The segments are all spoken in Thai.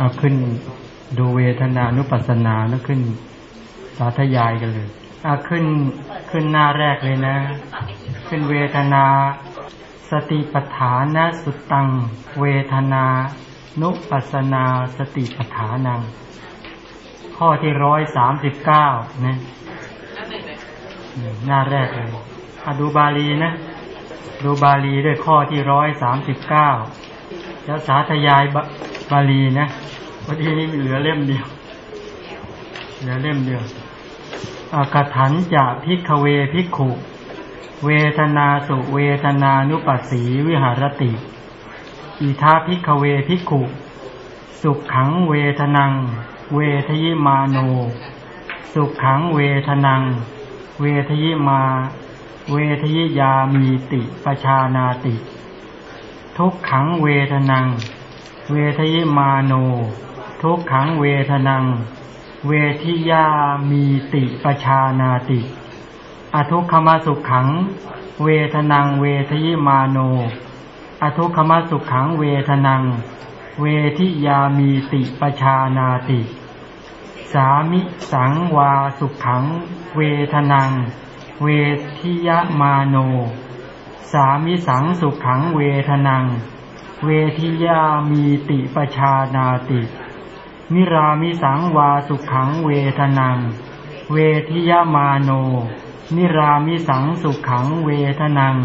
เอาขึ้นดูเวทนานุปัสสนาแล้วขึ้นสาธยายกันเลยเอาขึ้นขึ้นหน้าแรกเลยนะ ขึ้นเวทนา สติปัฏฐานะสุตัง เวทนา นุปัสสนาสติปัฏฐานัง ข้อที่ร้อยสามสิบเก้านะหน้าแรกเลยอะดูบาลีนะ ดูบาลีด้วยข้อที่ร้อยสามสิบเก้าแล้วสาธยาย บาลีนะวันที่นี้เหลือเล่มเดียว เหลือเล่มเดียวกถัญจะ ภิกขเว ภิกขุ เวทนาสุเวทนานุปัสสีวิหรติ อิธะ ภิกขเว ภิกขุ สุขังเวทนัง เวทิยมาโน สุขังเวทนัง เวทิยมา เวทยิยามีติปชานาติ ทุกขังเวทนัง เวทยิมาโน ทุกขังเวทนัง เวทิยามีติปชานาติ อทุกขมาสุขขัง เวทนังเวทยิมาโน อทุกขมาสุขขังเวทนัง เวทิยามีติปชานาติ สามิสังวาสุขขัง เวทนัง เวทิยมาโน สามิสังสุขขังเวทนัง เวทิยามีติปชานาติมิรามิสังวาสุขขังเวทนัง เวทิยมาโน นิรามิสังสุขขังเวทนัง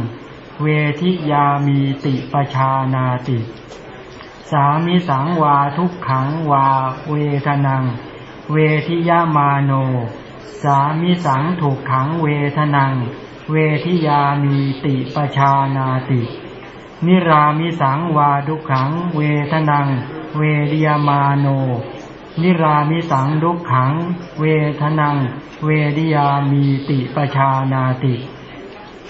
เวทิยามีติปชานาติ สามิสังวาทุกขังวาเวทนัง เวทิยามาโน สามิสังถูกขังเวทนัง เวทิยามีติปชานาติ นิรามิสังวาทุกขัง เวทนัง เวริยมาโน นิรามิสังดุขัง เวทนัง เวดิยามีติปชานาติ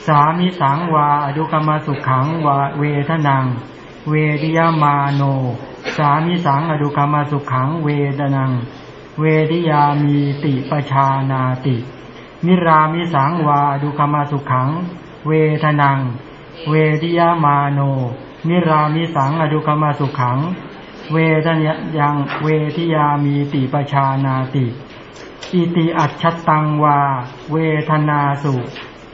สามิสังวาอดุกรรมสุขังวาเวทนัง เวดิยมาโน สามิสังอดุกรรมสุขัง เวดนัง เวดิยามีติปชานาติ นิรามิสังวาอดุกรรมสุขัง เวทนัง เวดิยามาโน นิรามิสังอดุกรรมสุขัง เวทนยังเวทิยามีติปชานาติอิติอัจฉตังวา เวทนาสุ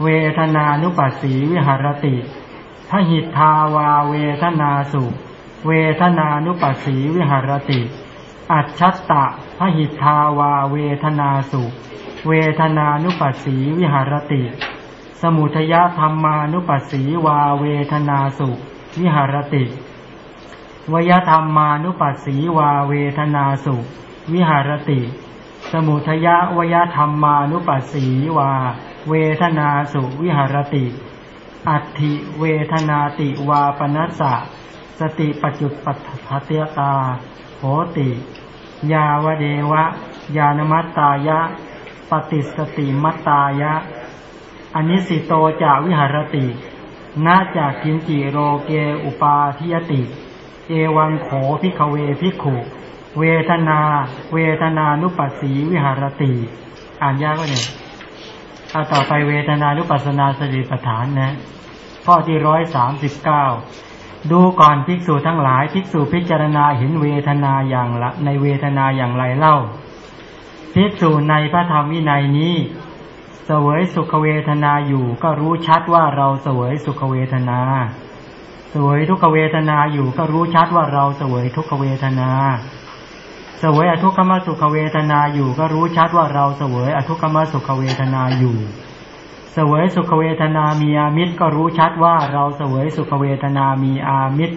เวทนานุปัสสีวิหารติทหิตทาวาเวทนาสุ เวทนานุปัสสีวิหารติ อัจฉตะพหิตทาวาเวทนาสุ เวทนานุปัสสีวิหารติ สมุทยธรรมานุปัสสีวาเวทนาสุวิหารติ วยธรรมานุปัสสีวาเวทนาสุวิหารติ สมุทยะวยธรรมานุปัสสีวา เวทนาสุวิหารติ อัติเวทนาติวาปนัสสะสติปจุปัฏฐเตตาโหติ ยาวเดวะ ยานมัตตายะ ปฏิสติมัตตายะ อนิสิโตจากวิหารตินาจากกินจิโรเกอุปาทิยติ เอวังโขพิกเวพิกขุเวทนา เวทนานุปัสสีวิหารติ อ่านยากก็เนี่ยเอาต่อไปเวทนานุปัสนาสติปัฏฐานนะ ข้อที่ร้อยสามสิบเก้าดูก่อนภิกษุทั้งหลายภิกษุพิจารณาเห็นเวทนาอย่างละในเวทนาอย่างไรเล่าภิกษุในพระธรรมวินัยนี้ เสวยสุขเวทนาอยู่ ก็รู้ชัดว่าเราเสวยสุขเวทนาสวยทุกเวทนาอยู่ ก็รู้ชัดว่าเราเสวยทุกเวทนา เสวยอทุกขมสุขเวทนาอยู่ ก็รู้ชัดว่าเราเสวยอทุกขมสุขเวทนาอยู่ เสวยสุขเวทนามีอามิตรก็รู้ชัดว่าเราเสวยสุขเวทนามีอามิตร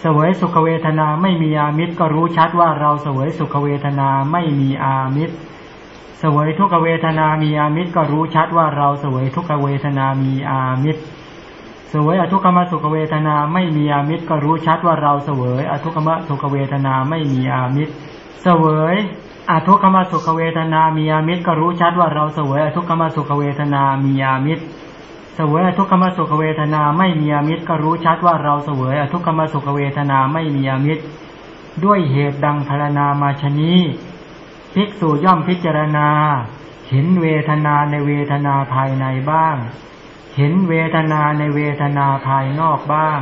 เสวยสุขเวทนาไม่มีอามิตรก็รู้ชัดว่าเราเสวยสุขเวทนาไม่มีอามิตร สวยทุกเวทนามีอามิตรก็รู้ชัดว่าเราเสวยทุกเวทนามีอามิตรสวยอทุกขมสุขเวทนาไม่มีอามิตรก็รู้ชัดว่าเราเสวยอทุกขมสุขเวทนาไม่มีอามิตรเสวยอทุกขมสุขเวทนามีอามิตรก็รู้ชัดว่าเราเสวยอทุกขมสุขเวทนามีอามิตรเสวยอทุกขมสุขเวทนาไม่มีอามิตรก็รู้ชัดว่าเราเสวยอทุกขมสุขเวทนาไม่มีอามิตรด้วยเหตุดังพรณนามาชนี้ ภิกษุย่อมพิจารณา เห็นเวทนาในเวทนาภายในบ้าง เห็นเวทนาในเวทนาภายนอกบ้าง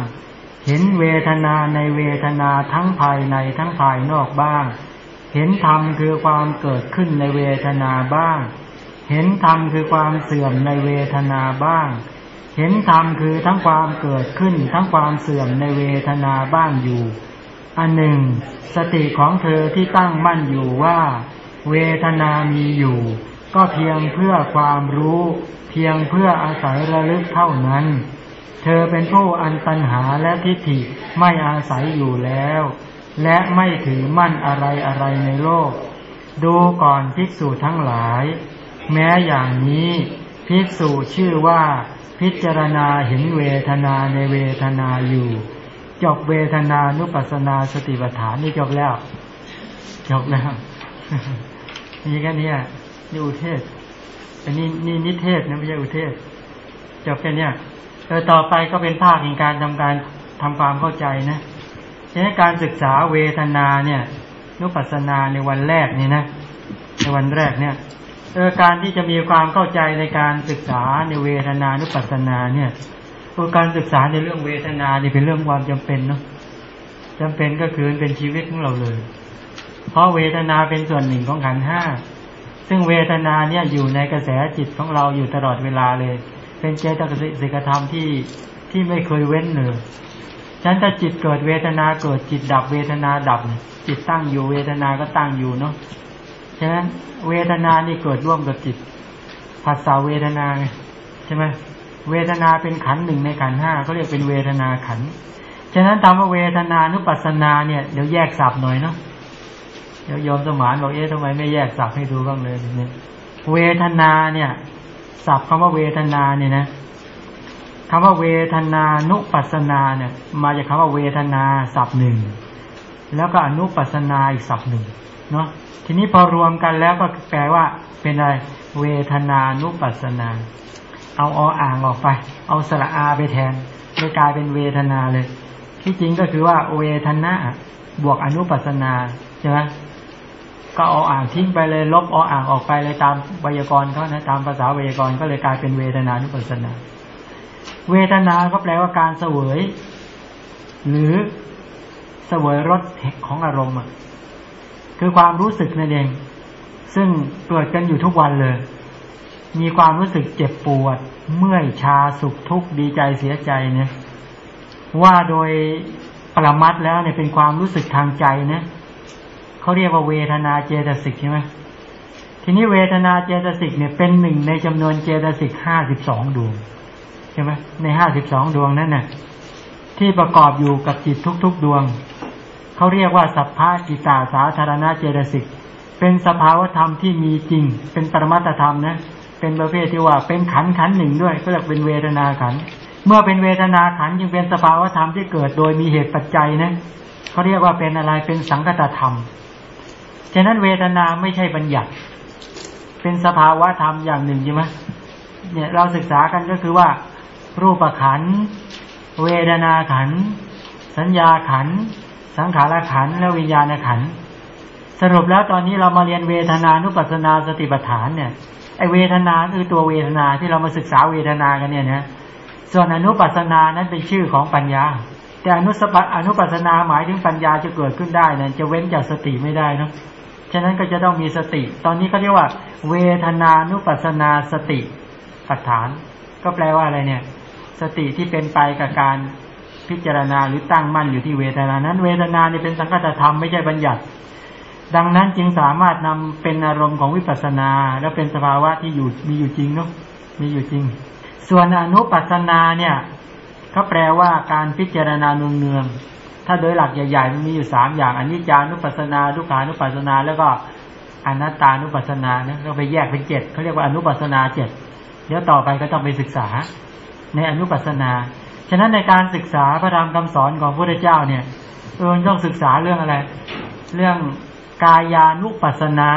เห็นเวทนาในเวทนาทั้งภายในทั้งภายนอกบ้าง เห็นธรรมคือความเกิดขึ้นในเวทนาบ้าง เห็นธรรมคือความเสื่อมในเวทนาบ้าง เห็นธรรมคือทั้งความเกิดขึ้นทั้งความเสื่อมในเวทนาบ้างอยู่ อันหนึ่ง สติของเธอที่ตั้งมั่นอยู่ว่า เวทนามีอยู่ ก็เพียงเพื่อความรู้ เพียงเพื่ออาศัยระลึกเท่านั้น เธอเป็นผู้อันตัญหาและทิฏฐิไม่อาศัยอยู่แล้ว และไม่ถือมั่นอะไรอะไรในโลก ดูก่อนภิกษุทั้งหลาย แม้อย่างนี้ ภิกษุชื่อว่าพิจารณาเห็นเวทนาในเวทนาอยู่ จบเวทนานุปัสนาสติปัฏฐานนี่จบแล้ว จบแล้ว นี่แค่นี้นี่อุเทศ อันนี้นี่นิเทศนะไม่ใช่อุเทศจบแค่นี้เออต่อไปก็เป็นภาคแห่งการทำการทำความเข้าใจนะฉะนั้นการศึกษาเวทนาเนี่ย นุปัสสนาในวันแรกนี่นะ ในวันแรกเนี่ยเออการที่จะมีความเข้าใจในการศึกษาในเวทนานุปัสสนาเนี่ยการศึกษาในเรื่องเวทนานี่เป็นเรื่องความจำเป็นเนาะจำเป็นก็คือเป็นชีวิตของเราเลย เพราะเวทนาเป็นส่วนหนึ่งของขันห้าซึ่งเวทนาเนี่ยอยู่ในกระแสจิตของเราอยู่ตลอดเวลาเลย เป็นเจตสิกธรรมที่ที่ไม่เคยเว้นเลยฉันถ้าจิตเกิดเวทนาเกิดจิตดับเวทนาดับ จิตตั้งอยู่เวทนาก็ตั้งอยู่เนาะฉะนั้นเวทนานี่เกิดร่วมกับจิตภาษาเวทนาใช่ไหมเวทนาเป็นขันหนึ่งในขันห้าเขาเรียกเป็นเวทนาขันฉะนั้นทำว่าเวทนานุปัสสนาเนี่ยเดี๋ยวแยกสับหน่อยเนาะ เดี๋ยวยอมสมานบอกเอ๊ะทำไมไม่แยกสับให้ดูบ้างเลยเนี่ยเวทนาเนี่ยศัพท์คำว่าเวทนาเนี่ยนะคำว่าเวทนานุปัสนาเนี่ย มาจากคำว่าเวทนาศัพท์หนึ่งแล้วก็อนุปัสนาอีกศัพท์หนึ่งเนาะทีนี้พอรวมกันแล้วก็แปลว่าเป็นอะไร เวทนานุปัสนา เอาออ่างออกไป เอาสระอาไปแทนเลยกลายเป็นเวทนาเลย ที่จริงก็คือว่าเวทนาบวกอนุปัสนาใช่ไหม ก็เอาอ่างทิ้งไปเลยลบเอาอ่างออกไปเลยตามไวยากรณ์เขานะตามภาษาไวยากรณ์ก็เลยกลายเป็นเวทนานุปัสสนา เวทนาก็แปลว่าการเสวย หรือเสวยรสของอารมณ์คือความรู้สึกนั่นเอง ซึ่งเกิดกันอยู่ทุกวันเลย มีความรู้สึกเจ็บปวด เมื่อยชาสุขทุกข์ดีใจเสียใจเนี่ยว่าโดยประมัดแล้วเนี่ยเป็นความรู้สึกทางใจนะ เขาเรียกว่าเวทนาเจตสิกใช่ไหมทีนี้เวทนาเจตสิกเนี่ยเป็นหนึ่งในจำนวนเจตสิกห้าสิบสองดวงใช่ไหมในห้าสิบสองดวงนั้นน่ะที่ประกอบอยู่กับจิตทุก ๆดวงเขาเรียกว่าสัพพะกิตาสาธารณเจตสิกเป็นสภาวธรรมที่มีจริง เป็นปรมัตธรรมนะเป็นประเภทที่ว่าเป็นขันขันหนึ่งด้วย ก็เรียกเป็นเวทนาขัน เมื่อเป็นเวทนาขันจึงเป็นสภาวธรรมที่เกิดโดยมีเหตุปัจจัยนะเขาเรียกว่าเป็นอะไรเป็นสังกตธรรม ฉะนั้นเวทนาไม่ใช่บัญญัติ เป็นสภาวะธรรมอย่างหนึ่งใช่ไหมเนี่ยเราศึกษากันก็คือว่า รูปขัน เวทนาขัน สัญญาขัน สังขารขัน และวิญญาณขัน สรุปแล้วตอนนี้เรามาเรียนเวทนานุปัสสนาสติปัฏฐานเนี่ยไอเวทนาคือตัวเวทนาที่เรามาศึกษาเวทนากันเนี่ยนะส่วนอนุปัสสนานั้นเป็นชื่อของปัญญา แต่อนุสปอนุปัสสนาหมายถึงปัญญาจะเกิดขึ้นได้นะจะเว้นจากสติไม่ได้นะ ฉะนั้นก็จะต้องมีสติ ตอนนี้เขาเรียกว่า เวทนานุปัสนาสติปัฏฐาน ก็แปลว่าอะไรเนี่ย สติที่เป็นไปกับการพิจารณาหรือตั้งมั่นอยู่ที่เวทนานั้น เวทนานี่เป็นสังกัตธรรมไม่ใช่บัญญัติ ดังนั้นจึงสามารถนำเป็นอารมณ์ของวิปัสสนา และเป็นสภาวะที่อยู่มีอยู่จริงเนาะมีอยู่จริง ส่วนอนุปัสนาเนี่ยก็แปลว่าการพิจารณาเนือง ถ้าโดยหลักใหญ่ๆมันมีอยู่สามอย่างอันนี้จานุปัสนาทุกขานุปัสนา แล้วก็อนัตตานุปัสนาเนี่ยเราไปแยกเป็นเจ็ดเขาเรียกว่าอนุปัสนาเจ็ดเดี๋ยวต่อไปก็ต้องไปศึกษา ในอนุปัสนา ฉะนั้นในการศึกษาพระธรรมคำสอนของพระพุทธเจ้าเนี่ยเออต้องศึกษาเรื่องอะไร เรื่องกายานุปัสนา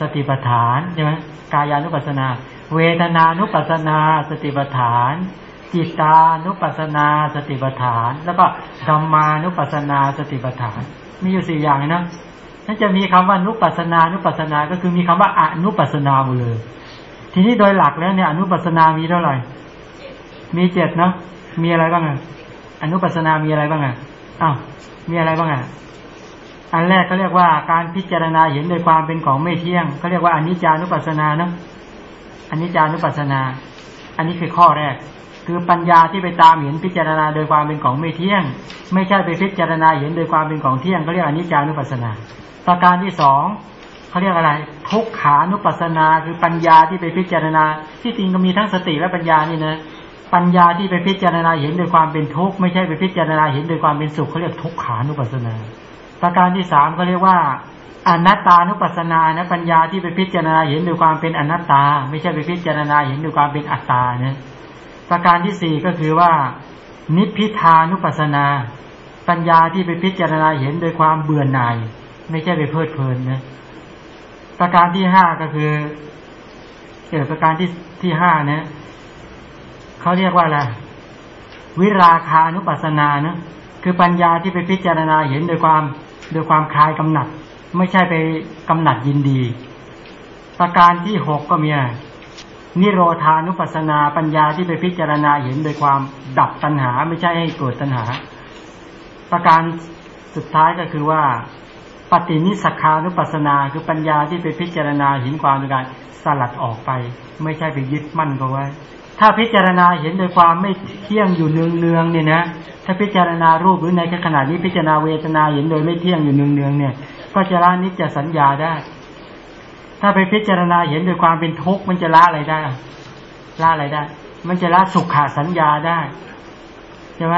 สติปัฏฐานใช่ไหมกายานุปัสนา เวทนานุปัสนา สติปัฏฐาน จิตานุปัสนาสติปัฏฐาน แล้วก็ธรรมานุปัสนาสติปัฏฐาน มีอยู่สี่อย่างนะนั่นจะมีคำว่านุปัสนานุปัสนา ก็คือมีคำว่าอนุปัสนาหมดเลย ทีนี้โดยหลักแล้วเนี่ยอนุปัสนามีเท่าไหร่ มีเจ็ดนะมีอะไรบ้างอะอนุปัสนามีอะไรบ้างอะอ้าวมีอะไรบ้างอะอันแรกเขาเรียกว่าการพิจารณาเห็นโดยความเป็นของไม่เที่ยงเขาเรียกว่าอนิจจานุปัสสนาเนาะอนิจจานุปัสสนา อันนี้คือข้อแรก คือปัญญาที่ไปตามเห็นพิจารณาโดยความเป็นของไม่เที่ยง ไม่ใช่ไปพิจารณาเห็นโดยความเป็นของเที่ยงเขาเรียกอนิจจานุปัสสนา ประการที่สองเขาเรียกอะไร ทุกขานุปัสสนาคือปัญญาที่ไปพิจารณา ที่จริงก็มีทั้งสติและปัญญานี่นะปัญญาที่ไปพิจารณาเห็นโดยความเป็นทุกข์ไม่ใช่ไปพิจารณาเห็นโดยความเป็นสุขเขาเรียกทุกขานุปัสสนา ประการที่สามเขาเรียกว่าอนัตตานุปัสสนานะปัญญาที่ไปพิจารณาเห็นโดยความเป็นอนัตตา ไม่ใช่ไปพิจารณาเห็นโดยความเป็นอัตตานะ ประการที่สี่ก็คือว่า นิพพิทานุปัสสนา ปัญญาที่ไปพิจารณาเห็นโดยความเบื่อหน่าย ไม่ใช่ไปเพลิดเพลินนะประการที่ห้าก็คือเออประการที่ที่ห้านะเขาเรียกว่าอะไรวิราคานุปัสสนานะคือปัญญาที่ไปพิจารณาเห็นโดยความโดยความคลายกำหนัด ไม่ใช่ไปกำหนัดยินดี ประการที่หกก็มี นิโรธานุปัสสนาปัญญาที่ไปพิจารณาเห็นโดยความดับตัณหาไม่ใช่ให้เกิดตัณหา ประการสุดท้ายก็คือว่า ปฏินิสักานุปัสสนาคือปัญญาที่ไปพิจารณาเห็นความโดยการสลัดออกไป ไม่ใช่ไปยึดมั่นเขาไว้ ถ้าพิจารณาเห็นโดยความไม่เที่ยงอยู่เนืองเนืองเนี่ยนะถ้าพิจารณารูปหรือในขณะนี้พิจารณาเวทนาเห็นโดยไม่เที่ยงอยู่เนืองเนืองเนี่ยก็จะละนิจจสัญญาได้ ถ้าไปพิจารณาเห็นโดยความเป็นทุกข์มันจะละอะไรได้ละอะไรได้ มันจะละสุขขาสัญญาได้ใช่ไหม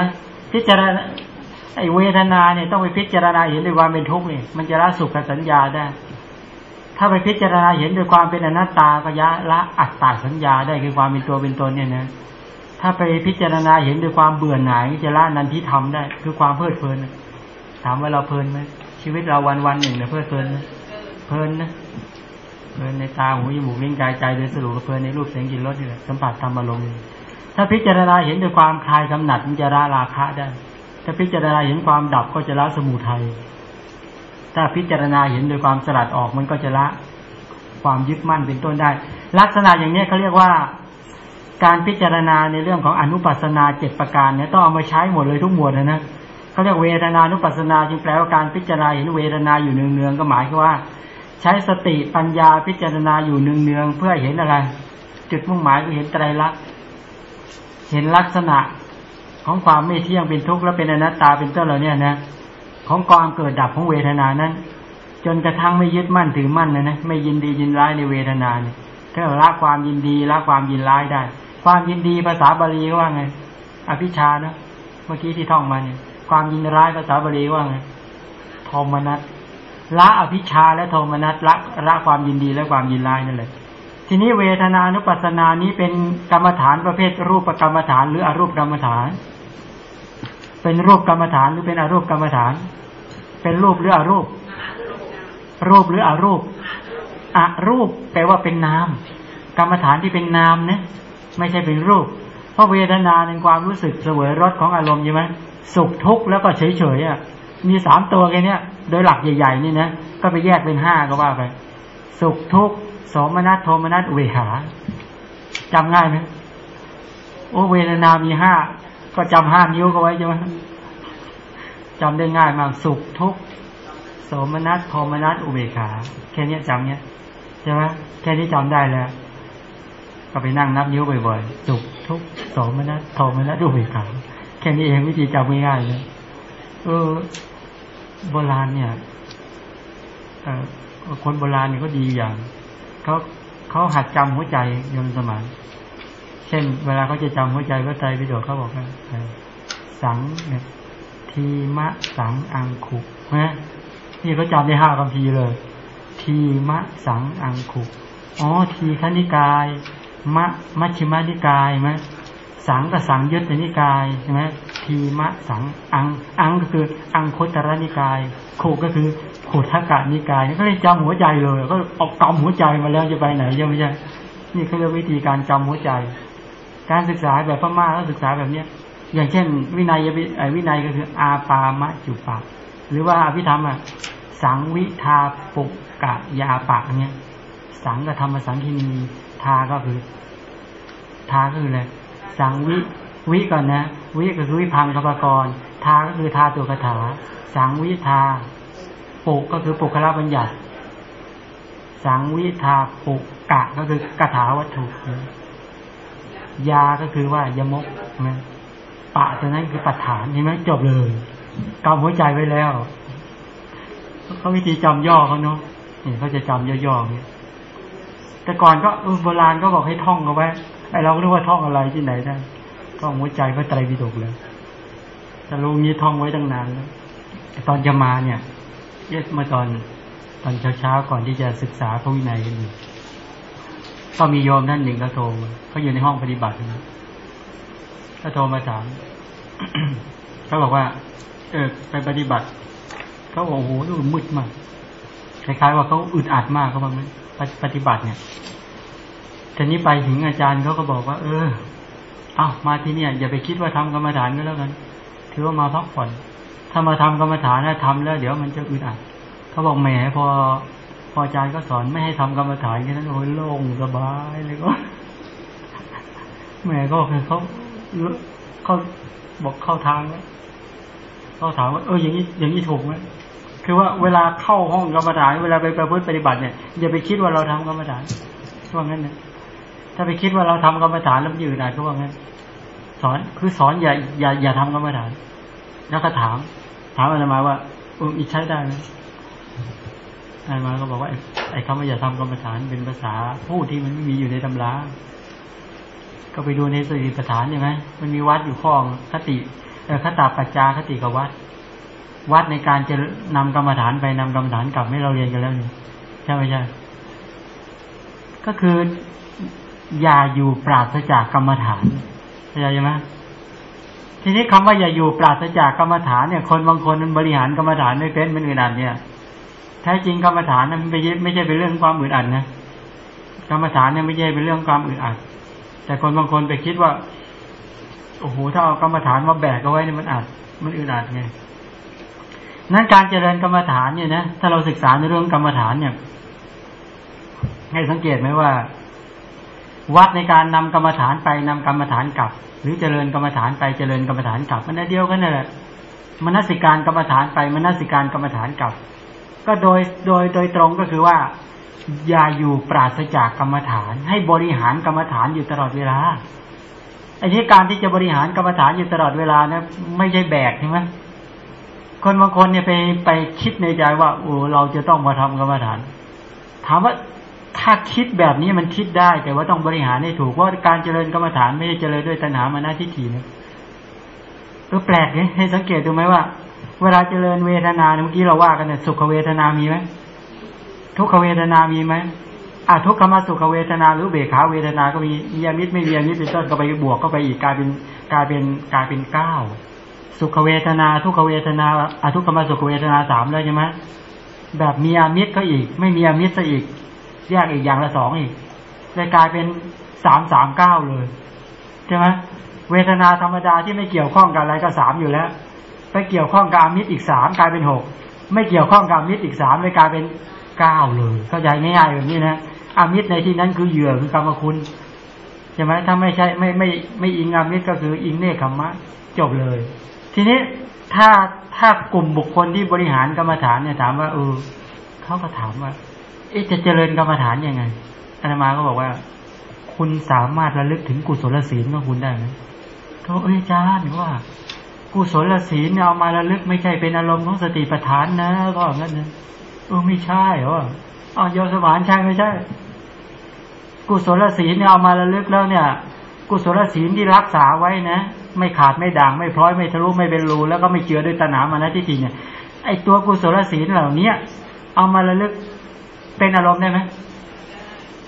พิจารณาไอเวทนาเนี่ยต้องไปพิจารณาเห็นด้วยความเป็นทุกข์เนี่ยมันจะละสุขสัญญาได้ ถ้าไปพิจารณาเห็นด้วยความเป็นอนัตตาก็ยะละอัตตาสัญญาได้คือความเป็นตัวเป็นตนเนี่ยนะถ้าไปพิจารณาเห็นด้วยความเบื่อหน่ายจะละนันทิธรรมได้ คือความเพลิดเพลินถามว่าเราเพลินไหมชีวิตเราวันวันหนึ่งเนี่ยเพลิดเพลินนะเพลินนะ เพลินในตาหูจมูกลิ้นกายใจโดยสรุปเพลินในรูปเสียงกลิ่นรสนี่แหละสัมผัสธรรมอารมณ์ถ้าพิจารณาเห็นด้วยความคลายกำหนัดมันจะละราคะได้ ถ้าพิจารณาเห็นความดับก็จะละสมุทัยถ้าพิจารณาเห็นโดยความสลัดออกมันก็จะละความยึดมั่นเป็นต้นได้ ลักษณะอย่างนี้เขาเรียกว่าการพิจารณาในเรื่องของอนุปัสนาเจ็ดประการเนี่ยต้องเอามาใช้หมดเลยทุกหมวดนะนะเขาเรียกเวทนานุปัสนาจึงแปลว่าการพิจารณาเห็นเวทนาอยู่เนืองๆก็หมายคือว่า ใช้สติปัญญาพิจารณาอยู่เนืองๆเพื่อเห็นอะไร จุดมุ่งหมายคือเห็นไตรลักษณ์เห็นลักษณะของความไม่เที่ยงเป็นทุกข์และเป็นอนัตตาเป็นต้นเหล่านี้นะของความเกิดดับของเวทนานั้น จนกระทั่งไม่ยึดมั่นถือมั่นนะนะไม่ยินดียินร้ายในเวทนาเนี่ยถ้าละความยินดีละความยินร้ายได้ ความยินดีภาษาบาลีว่าไง อภิชานะเมื่อกี้ที่ท่องมาเนี่ยความยินร้ายภาษาบาลีว่าไงโทมนัส ละอภิชาและโทมนัสละละความยินดีและความยินร้ายนั่นแหละทีนี้เวทนานุปัสสนานี้เป็นกรรมฐานประเภทรูปกรรมฐาน หรืออรูปกรรมฐาน เป็นรูปกรรมฐานหรือเป็นอรูปกรรมฐาน เป็นรูปหรืออรูป รูปหรืออรูปอรูปแปลว่าเป็นนาม กรรมฐานที่เป็นนามนะไม่ใช่เป็นรูป เพราะเวทนาในความรู้สึกเสวยรสของอารมณ์ใช่ไหมสุขทุกข์แล้วก็เฉยๆอะ มีสามตัวแค่นี้โดยหลักใหญ่ๆนี่นะก็ไปแยกเป็นห้าก็ว่าไป สุขทุกข์สมนัตโทมนัตอุเบกขาจำง่ายไหมโอ้เวทนามีห้าก็จำห้านิ้วก็ไว้ใช่ไหมจำได้ง่ายมากสุขทุกข์สมนัตโทมนัตอุเบกขาแค่นี้จำเนี้ยใช่ไหมแค่นี้จำได้แล้ว ก็ไปนั่งนับนิ้วบ่อยๆสุขทุกข์สมนัตโทมนัตอุเบกขาแค่นี้เองวิธีจำง่ายๆเลย เออ โบราณเนี่ยเออคนโบราณเนี่ยก็ดีอย่างเขาเขาหัดจำหัวใจยมสมัยเช่น เวลาเขาจะจำหัวใจพระไตรปิฎกเขาบอกว่าสังเนี่ยทีมะสังอังคุนะนี่เขาจำได้ห้าคำพีเลย ทีมะสังอังคุอ๋อทีคณิกาย มะมัชฌิมานิกายไหม สังกับสังยุตตนิกายใช่ไหมทีมะสังอังอังก็คืออังคตรนิกายคุก็คือขุทักกะนิกายก็เลยจำหัวใจเลย ก็ออกกำหัวใจมาแล้วจะไปไหนยังไม่ใช่นี่เขาเรียกวิธีการจำหัวใจ การศึกษาแบบพม่าก็ศึกษาแบบเนี้ย อย่างเช่น วินัยวินัยก็คืออาปามะจุปะหรือว่าอภิธรรมอะสังวิทาปุกกะยาปะเนี้ยสังกับธรรมสังคีนีทาก็คือ ทาก็คืออะไร สังวิวิก่อนนะ วิก็คือวิพังคปกรทาก็คือทาตัวคาถา สังวิทาปุก็คือปุคละบัญญัติ สังวิทาปุกะก็คือกถาวัตถุ ยาก็คือว่ายมกนะปะตัวนั้นคือปัฏฐานเห็นไหมจบเลยกำหัวใจไว้แล้วเขาวิธีจำย่อเขาเนาะนี่เขาจะจำย่อๆเนี่ยแต่ก่อนก็โบราณก็บอกให้ท่องเอาไว้ ไอเราก็รู้ว่าท่องอะไรที่ไหนได้ท่องหัวใจพระไตรปิฎกเลยแต่รู้งี้ท่องไว้ตั้งนานแล้วตอนจะมาเนี่ยเยอะมาตอนตอนเช้าๆก่อนที่จะศึกษาพระวินัยกันอยู่ก็มีโยมท่านหนึ่งก็โทรเขาอยู่ในห้องปฏิบัตินะก็โทรมาถามเขาบอกว่า เออไปปฏิบัติเขาบอกโอ้โหดูมืดมากคล้ายๆว่าเขาอึดอัดมากเขาบอกไหมปฏิบัติเนี่ย ทีนี้ไปถึงอาจารย์เขาก็บอกว่า เออ เอามาที่เนี่ย อย่าไปคิดว่าทำกรรมฐานก็แล้วกัน ถือว่ามาพักผ่อน ถ้ามาทำกรรมฐานแล้วทำแล้ว เดี๋ยวมันจะอึดอัดเขาบอกแหมพอ พออาจารย์ก็สอนไม่ให้ทำกรรมฐานแค่นั้นโอ้ยโล่งสบายเลยก็แหมก็เขาเขาบอกเข้าทางแล้วเขาถามว่าเอออย่างนี้อย่างนี้ถูกไหมคือว่าเวลาเข้าห้องกรรมฐานเวลาไปประพฤติปฏิบัติเนี่ยอย่าไปคิดว่าเราทำกรรมฐานช่วงนั้นเนี่ย ถ้าไปคิดว่าเราทำกรรมฐานแล้วยืนได้ก็ว่างั้นสอนคือสอนอย่าอย่าอย่าทำกรรมฐาน แล้วก็ถาม ถามอะไรมาว่าเอออีกใช้ได้ไหมอามาก็บอกว่าไอ้คำว่าอย่าทำกรรมฐานเป็นภาษาพูดที่มันไม่มีอยู่ในตำราก็ไปดูในสติปัฏฐานใช่ไหมมันมีวัดอยู่ข้องคติเอคตาปัจจาคติกับวัด วัดในการจะนำกรรมฐานไปนำกรรมฐานกลับให้เราเรียนกันแล้วนี่ใช่ไหมใช่ก็คือ อย่าอยู่ปราศจากกรรมฐานเข้าใจไหมทีนี้คำว่าอย่าอยู่ปราศจากกรรมฐานเนี่ย คนบางคนมันบริหารกรรมฐานไม่เป็นมันอึดอัดเนี่ยแท้จริงกรรมฐานนั้นไม่ใช่ไม่ใช่เป็นเรื่องความอึดอัดนะกรรมฐานเนี่ยไม่ใช่เป็นเรื่องความอึดอัดแต่คนบางคนไปคิดว่าโอ้โหถ้าเอากรรมฐานมาแบกเอาไว้เนี่ยมันอัดมันอึดอัดไงนั้นการเจริญกรรมฐานเนี่ยนะถ้าเราศึกษาในเรื่องกรรมฐานเนี่ย ให้สังเกตไหมว่า วัดในการนำกรรมฐานไปนำกรรมฐานกลับ หรือเจริญกรรมฐานไปเจริญกรรมฐานกลับมันเดียวกันนั่นแหละมนสิการกรรมฐานไปมนสิการกรรมฐานกลับ ก็โดยโดยโดยตรงก็คือว่า อย่าอยู่ปราศจากกรรมฐาน ให้บริหารกรรมฐานอยู่ตลอดเวลาไอ้ที่การที่จะบริหารกรรมฐานอยู่ตลอดเวลานะไม่ใช่แบกใช่ไหมคนบางคนเนี่ยไปไปคิดในใจว่าโอ้เราจะต้องมาทำกรรมฐาน ถามว่า ถ้าคิดแบบนี้มันคิดได้ แต่ว่าต้องบริหารให้ถูกว่าการเจริญกรรมฐานไม่ใช่เจริญด้วยตัณหามานาทิฏฐินะก็แปลกเนี่ยให้สังเกตดูไหมว่า เวลาเจริญเวทนาเมื่อกี้เราว่ากันเนี่ยสุขเวทนามีไหมทุกขเวทนามีไหมอาทุกขมาสุขเวทนาหรือเบขาเวทนาก็มีมียมิตรไม่มียมิตรเป็นต้นก็ไปบวกก็ไปอีกกลายเป็นกลายเป็นกลายเป็นเก้าสุขเวทนา ทุกขเวทนาอาทุกขมาสุขเวทนาสามแล้วใช่ไหมแบบมีอามิตรก็อีก ไม่มีอามิตรซะอีก แยกอีกอย่างละสองอีกเลยกลายเป็นสามสามเก้าเลยใช่ไหมเวทนาธรรมดาที่ไม่เกี่ยวข้องกับอะไรก็สามอยู่แล้ว ไปเกี่ยวข้องกับอมิตรอีกสามกลายเป็นหกไม่เกี่ยวข้องกับอมิตรอีกสามเลยกลายเป็นเก้าเลย เข้าใจง่ายๆแบบนี้นะอามิตรในที่นั้นคือเหยื่อคือกรรมคุณใช่ไหมถ้าไม่ใช่ไม่ไม่ไม่อิงอามิตรก็คืออิงเนคขมมะจบเลย ทีนี้ถ้าถ้ากลุ่มบุคคลที่บริหารกรรมฐานเนี่ยถามว่าเออเขาก็ถามว่า จะเจริญกรรมฐานยังไงอาตมาก็บอกว่า คุณสามารถระลึกถึงกุศลศีลของคุณได้ไหมเขาเอ้ยอาจารย์ว่า กุศลศีลเอามาระลึกไม่ใช่เป็นอารมณ์ของสติปัฏฐานนะก็งั้นนะเออไม่ใช่เหรออ๋อยสมานใช่ไม่ใช่ กุศลศีลเนี่ยเอามาระลึกแล้วเนี่ย กุศลศีลที่รักษาไว้นะ ไม่ขาดไม่ด่างไม่พร้อยไม่ทะลุไม่เป็นรูแล้วก็ไม่เจือด้วยตนามานะที่จริงเนี่ยไอตัวกุศลศีลเหล่าเนี้ยเอามาระลึก เป็นอารมณ์ได้ไหม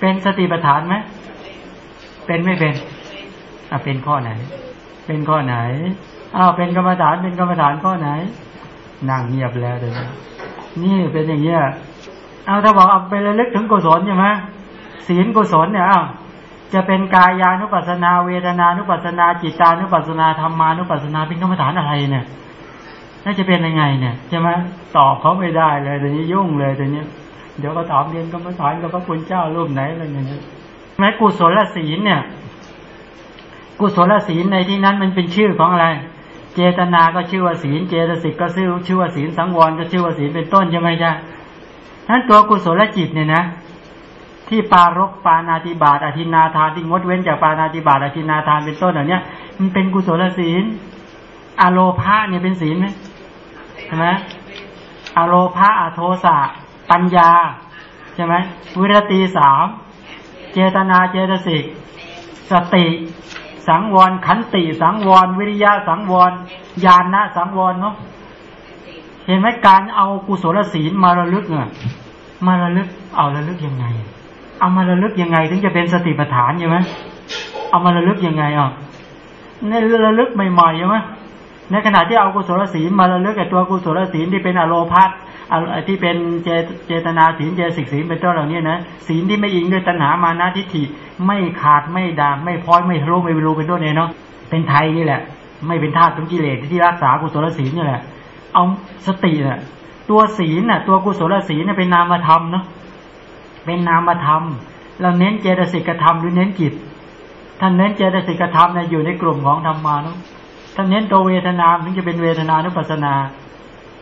เป็นสติปัฏฐานไหมเป็นไม่เป็นอะเป็นข้อไหน เป็นข้อไหนอ้าวเป็นกรรมฐานเป็นกรรมฐานข้อไหนนั่งเงียบแล้วเดี๋ยวนี่เป็นอย่างเงี้ยเอาถ้าบอกเอาไประลึกถึงกุศลใช่ไหมศีลกุศลเนี่ยอ้าวจะเป็นกายานุปัสนาเวทนานุปัสนาจิตานุปัสนาธรรมานุปัสนาเป็นกรรมฐานอะไรเนี่ยน่าจะเป็นยังไงเนี่ยใช่ไหมตอบเขาไม่ได้เลยตอนนี้ยุ่งเลยตอนนี้ เดี๋ยวก็ถามเรียนกรรมฐานกับพระคุณเจ้ารูปไหนอะไรอย่างเงี้ยแม้กุศลศีลเนี่ย กุศลศีลในที่นั้นมันเป็นชื่อของอะไร เจตนาก็ชื่อว่าศีล เจตสิกก็ชื่อชื่อว่าศีลสังวรก็ชื่อว่าศีลเป็นต้นใช่ไหมจ๊ะนั้นตัวกุศลจิตเนี่ยนะ ที่ปารกปานาติบาตอธินาทานที่งดเว้นจากปานาติบาตอธินาทานเป็นต้นเหล่านี้มันเป็นกุศลศีลอโลภาเนี่ยเป็นศีลไหมใช่ไหมอโลภาอโทสะ ปัญญาใช่ไหมวิรตีสามเจตนาเจตสิกสติ สังวรขันติ สังวร วิริยะสังวรญาณนะสังวรเนาะเห็นไหมการเอากุศลศีลมาระลึกเนี่ยมาระลึกเอาระลึกยังไง เอามาระลึกยังไง ถึงจะเป็นสติปัฏฐานใช่ไหมเอามาระลึกยังไงอะในระลึกใหม่ๆใช่ไหมในขณะที่เอากุศลศีลมาระลึกกับตัวกุศลศีลที่เป็นอโลภัส ที่เป็นเจตนาศีลเจสิกศีลเป็นต้นเหล่านี้นะศีลที่ไม่อิงด้วยตัณหามานะทิฏฐิไม่ขาดไม่ด่างไม่พ้อยไม่ทะลุไม่รู้เป็นต้นเนาะเป็นไทยนี่แหละ ไม่เป็นธาตุของกิเลสที่รักษากุศลศีลนี่แหละ เอาสติน่ะตัวศีลน่ะ ตัวกุศลศีลน่ะเป็นนามธรรมเนาะเป็นนามธรรม เราเน้นเจตสิกธรรมหรือเน้นจิตท่านเน้นเจตสิกธรรมเนี่ยอยู่ในกลุ่มของธรรมานุถ้านเน้นตัวเวทนาถึงจะเป็นเวทนานุปัสนา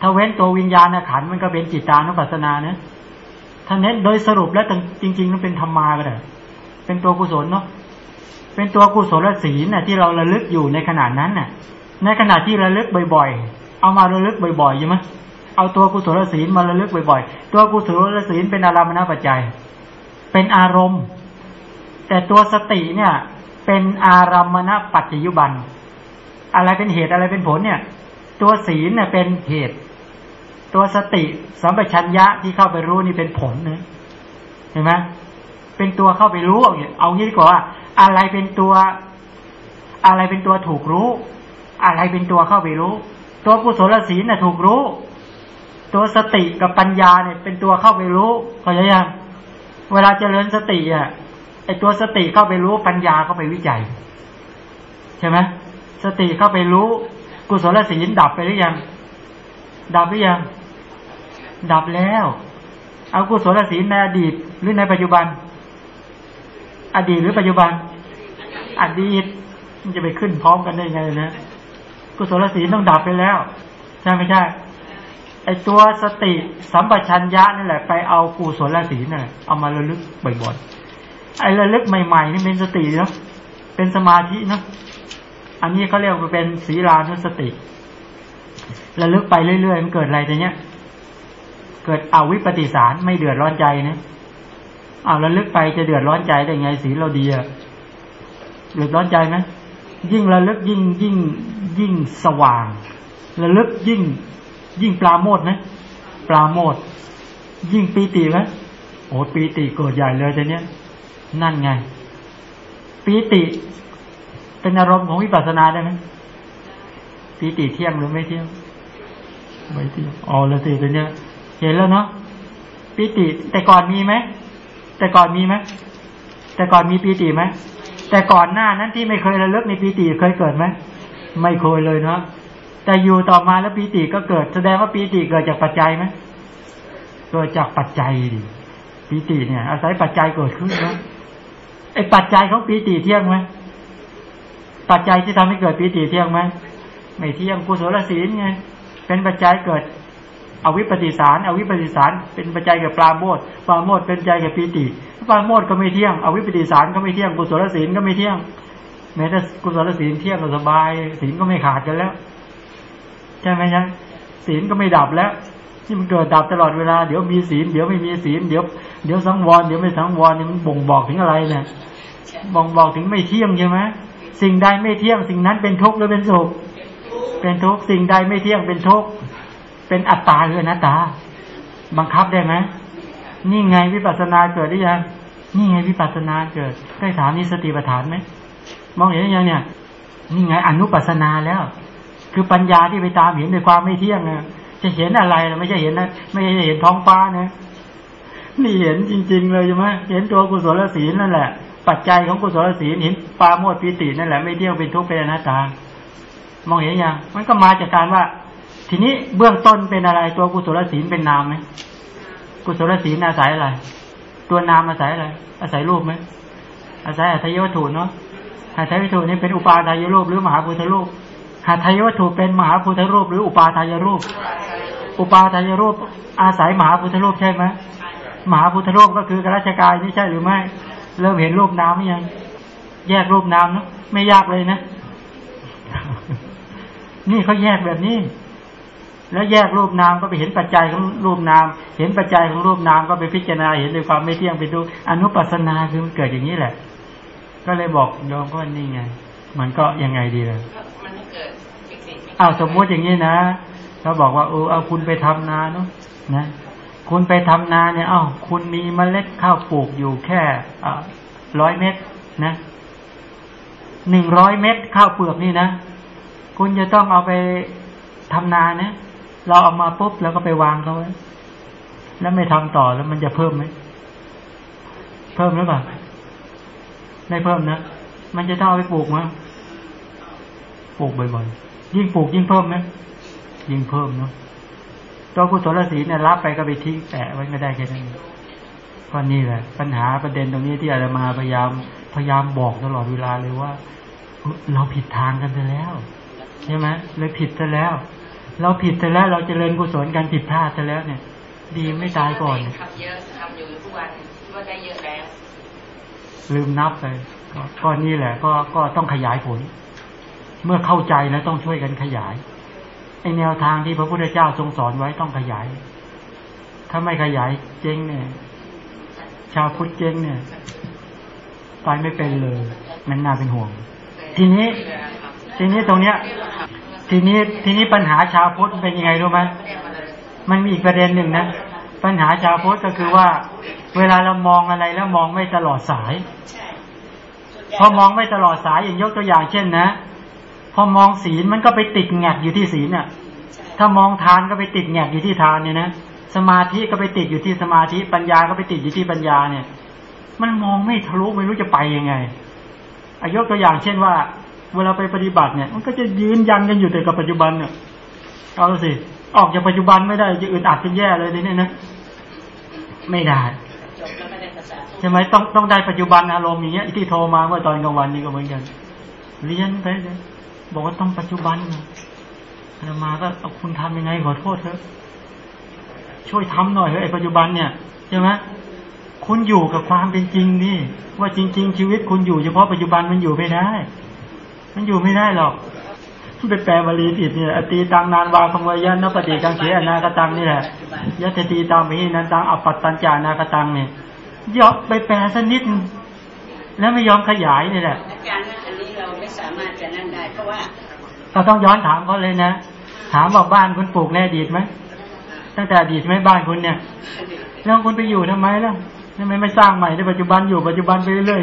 ถ้าเว้นตัววิญญาณขันมันก็เป็นจิตานุปัสนานะถ้าเน้นโดยสรุปแล้วจริงๆมันเป็นธรรมาก็ได้เป็นตัวกุศลเนาะเป็นตัวกุศลศีลน่ะ ที่เราระลึกอยู่ในขณะนั้นน่ะ ในขณะที่ระลึกบ่อยๆ เอามาระลึกบ่อยๆใช่ไหมเอาตัวกุศลศีลมาระลึกบ่อยๆ ตัวกุศลศีลเป็นอารามณปัจจัย เป็นอารมณ์ แต่ตัวสติเนี่ย เป็นอารามณปัจจยุบัน อะไรเป็นเหตุอะไรเป็นผลเนี่ย ตัวศีลเนี่ยเป็นเหตุ ตัวสติสัมปชัญญะที่เข้าไปรู้นี่เป็นผลเนะเห็นไหมเป็นตัวเข้าไปรู้เอาเอางี้ดีกว่า อะไรเป็นตัว อะไรเป็นตัวถูกรู้ อะไรเป็นตัวเข้าไปรู้ ตัวกุศลศีลน่ะถูกรู้ ตัวสติกับปัญญาเนี่ยเป็นตัวเข้าไปรู้เข้าใจยังเวลาเจริญสติอะไอตัวสติเข้าไปรู้ปัญญาเข้าไปวิจัย ใช่ไหมสติเข้าไปรู้ กุศลศีลดับไปหรือยังดับหรือยัง ดับแล้วเอากุศลศีลในอดีตหรือในปัจจุบัน อดีตหรือปัจจุบัน อดีตมันจะไปขึ้นพร้อมกันได้ไงนะกุศลศีลต้องดับไปแล้ว ใช่ไม่ใช่ไอตัวสติสัมปชัญญะนี่แหละ ไปเอากุศลศีลนี่แหละเอามาระลึกบ่อยๆไอระลึกใหม่ๆนี่เป็นสติเนาะเป็นสมาธิเนาะอันนี้เขาเรียกว่าเป็นศีลานุสติระลึกไปเรื่อยๆมันเกิดอะไรแต่เนี้ย เกิดอาวิปปิสารไม่เดือดร้อนใจนะเอาระลึกไปจะเดือดร้อนใจได้ไงศีลเราดีอะเดือดร้อนใจไหมยิ่งระลึกยิ่งยิ่งยิ่งสว่างระลึกยิ่ง ยิ่งปลาโมดไหมปลาโมดยิ่งปีติไหมโอ้ปีติเกิดใหญ่เลยแต่เนี้ยนั่นไงปีติเป็นอารมณ์ของวิปัสสนาได้ไหมปีติเที่ยงหรือไม่เที่ยงไม่เที่ยงอ๋อแล้วสิเป็นเนี้ย เห็นแล้วเนาะปีติ แต่ก่อนมีไหมแต่ก่อนมีไหมแต่ก่อนมีปีติไหมแต่ก่อนหน้านั้นที่ไม่เคยระลึกในปีติเคยเกิดไหมไม่เคยเลยเนาะแต่อยู่ต่อมาแล้วปีติก็เกิด แสดงว่าปีติเกิดจากปัจจัยไหมเกิดจากปัจจัยดิปีติเนี่ย อาศัยปัจจัยเกิดขึ้นนะไอ้ปัจจัยของปีติเที่ยงไหมปัจจัยที่ทำให้เกิดปีติเที่ยงไหมไม่เที่ยงกุศลศีลไงเป็นปัจจัยเกิด อวิปปิสารอวิปปิสารเป็นปัจจัยกับปลาโมดปลาโมดเป็นใจกับปีติปลาโมดก็ไม่เที่ยงอวิปปิสารก็ไม่เที่ยงกุศลศีลก็ไม่เที่ยงแม้แต่กุศลศีลเที่ยงก็สบายศีลก็ไม่ขาดกันแล้วใช่ไหมยังศีลก็ไม่ดับแล้วที่มันเกิดดับตลอดเวลาเดี๋ยวมีศีลเดี๋ยวไม่มีศีลเดี๋ยวเดี๋ยวสังวรเดี๋ยวไม่สังวรนี่มันบ่งบอกถึงอะไรเนี่ยบ่งบอกถึงไม่เที่ยงใช่ไหมสิ่งใดไม่เที่ยง สิ่งนั้นเป็นทุกข์หรือเป็นสุขเป็นทุกข์สิ่งใดไม่เที่ยงเป็นทุกข์ เป็นอัตตาหรืออนัตตา บังคับได้ไหมนี่ไงวิปัสสนาเกิดหรือยังนี่ไงวิปัสสนาเกิดได้ถามนี่สติปัฏฐานไหมมองเห็นยังเนี่ย นี่ไงอนุปัสสนาแล้ว คือปัญญาที่ไปตามเห็นในความไม่เที่ยงนะจะเห็นอะไรนะไม่ใช่เห็นนะไม่ใช่เห็นท้องฟ้านะนี่เห็นจริง ๆ เลยใช่ไหมเห็นตัวกุศลศีลนั่นแหละ ปัจจัยของกุศลศีลเห็นปาโมดปิตินั่นแหละไม่เที่ยวเป็นทุกข์เป็นอนัตตามองเห็นยังมันก็มาจากการว่า ทีนี้เบื้องต้นเป็นอะไรตัวกุศลศีลเป็นนามไหมกุศลศีลอาศัยอะไร ตัวนามอาศัยอะไร อาศัยรูปไหมอาศัยอัตยวัตถุเนาะหาไทยวัตถุนี่เป็นอุปาทายรูปหรือมหาพุทธรูปหาไทยวัตถุเป็นมหาพุทธรูป หรืออุปาทายรูป อุปาทายรูป อาศัยมหาพุทธรูปใช่ไหมมหาพุทธรูปก็คือกราชกายนี่ใช่หรือไม่ เริ่มเห็นรูปน้ำยัง แยกรูปน้ำเนาะไม่ยากเลยนะ นี่เขาแยกแบบนี้ แล้วแยกรูปนามก็ไปเห็นปัจจัยของรูปนาม เห็นปัจจัยของรูปนามก็ไปพิจารณาเห็นด้วยความไม่เที่ยงไปดูอนุปัสนาคือมันเกิดอย่างนี้แหละ ก็เลยบอกโยมก็นี่ไง มันก็ยังไงดีเลยมันเกิดอ้าวสมมติอย่างนี้นะเขาบอกว่าเออเอาคุณไปทำนาเนาะนะ คุณไปทำนาเนี่ยเอ้าคุณมีเมล็ดข้าวปลูกอยู่แค่ร้อยเม็ดนะหนึ่งร้อยเม็ดข้าวเปลือกนี่นะคุณจะต้องเอาไปทำนาเนี่ย เราเอามาปุ๊บแล้วก็ไปวางเขาไว้ แล้วไม่ทำต่อแล้วมันจะเพิ่มไหม เพิ่มหรือเปล่าไม่เพิ่มนะ มันจะต้องเอาไปปลูกมั้ยปลูกบ่อยๆ ยิ่งปลูกยิ่งเพิ่มไหมยิ่งเพิ่มเนาะตัวกุศลศีลเนี่ยรับไปก็ไปทิ้งแตะไว้ไม่ได้แค่นั้นก็นี่แหละ ปัญหาประเด็นตรงนี้ที่อาจจะมาพยายามพยายามบอกตลอดเวลาเลยว่า เราผิดทางกันไปแล้ว ใช่ไหมเลยผิดซะแล้ว เราผิดซะแล้วเราจเจริญกุศลกันผิดพลาดซะแล้วเนี่ย ดีไม่ตายก่อนทำเยอะทำอยู่ทุกวันว่าได้เยอะแล้ว ลืมนับไปก็นี่แหละ ก็ก็ต้องขยายผล เมื่อเข้าใจแล้วต้องช่วยกันขยายไอแนวทางที่พระพุทธเจ้าทรงสอนไว้ต้องขยาย ถ้าไม่ขยายเจ๊งเนี่ย ชาวพุทธเจ๊งเนี่ยตายไม่เป็นเลย มันน่าเป็นห่วง ทีนี้ ทีนี้ตรงเนี้ย ทีนี้ทีนี้ปัญหาชาวพุทธเป็นยังไงรู้ไหมมันมีอีกประเด็นหนึ่งนะ ปัญหาชาวพุทธก็คือว่า เวลาเรามองอะไรแล้วมองไม่ตลอดสายพอมองไม่ตลอดสายอย่างยกตัวอย่างเช่นนะ พอมองศีลมันก็ไปติดแงกอยู่ที่ศีลน่ะ ถ้ามองทานก็ไปติดแงกอยู่ที่ทานเนี่ยนะสมาธิก็ไปติดอยู่ที่สมาธิปัญญาก็ไปติดอยู่ที่ปัญญาเนี่ย มันมองไม่ทะลุไม่รู้จะไปยังไงอายกตัวอย่างเช่นว่า เวลาไปปฏิบัติเนี่ยมันก็จะยืนยันกันอยู่แต่กับปัจจุบันเนี่ยเอาสิออกจากปัจจุบันไม่ได้จะอึดอัดจะแย่เลยทีนี้นะไม่ได้ใช่ไหมต้องต้องได้ปัจจุบันอารมณ์อย่างเงี้ยที่โทรมาเมื่อตอนกลางวันนี่ก็เหมือนกันเรียนไปเลยบอกว่าต้องปัจจุบันนะอามาก็เอาคุณทำยังไงขอโทษเถอะช่วยทำหน่อยเถอะไอ้ปัจจุบันเนี่ยใช่ไหมคุณอยู่กับความเป็นจริงนี่ว่าจริง ๆ ชีวิตคุณอยู่เฉพาะปัจจุบันมันอยู่ไม่ได้ มันอยู่ไม่ได้หรอกไปแปลบาลีผิดเนี่ยอตีตังนานวาคงวยันนปฏิกังเขียนากตังนี่แหละยัตตีตามพินันตังอปัตตัญจานากตังเนี่ยยอไปแปลสักนิด แล้วไม่ยอมขยายนี่แหละอาจารย์อันนี้เราไม่สามารถจะนั่นได้เพราะว่าเราต้องย้อนถามเขาเลยนะถามบอกบ้านคุณปลูกในอดีตไหมตั้งแต่อดีตไหมบ้านคุณเนี่ยแล้วคุณไปอยู่ทำไมล่ะทำไมไม่สร้างใหม่ในปัจจุบันอยู่ปัจจุบันไปเรื่อย